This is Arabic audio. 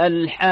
الحاقة.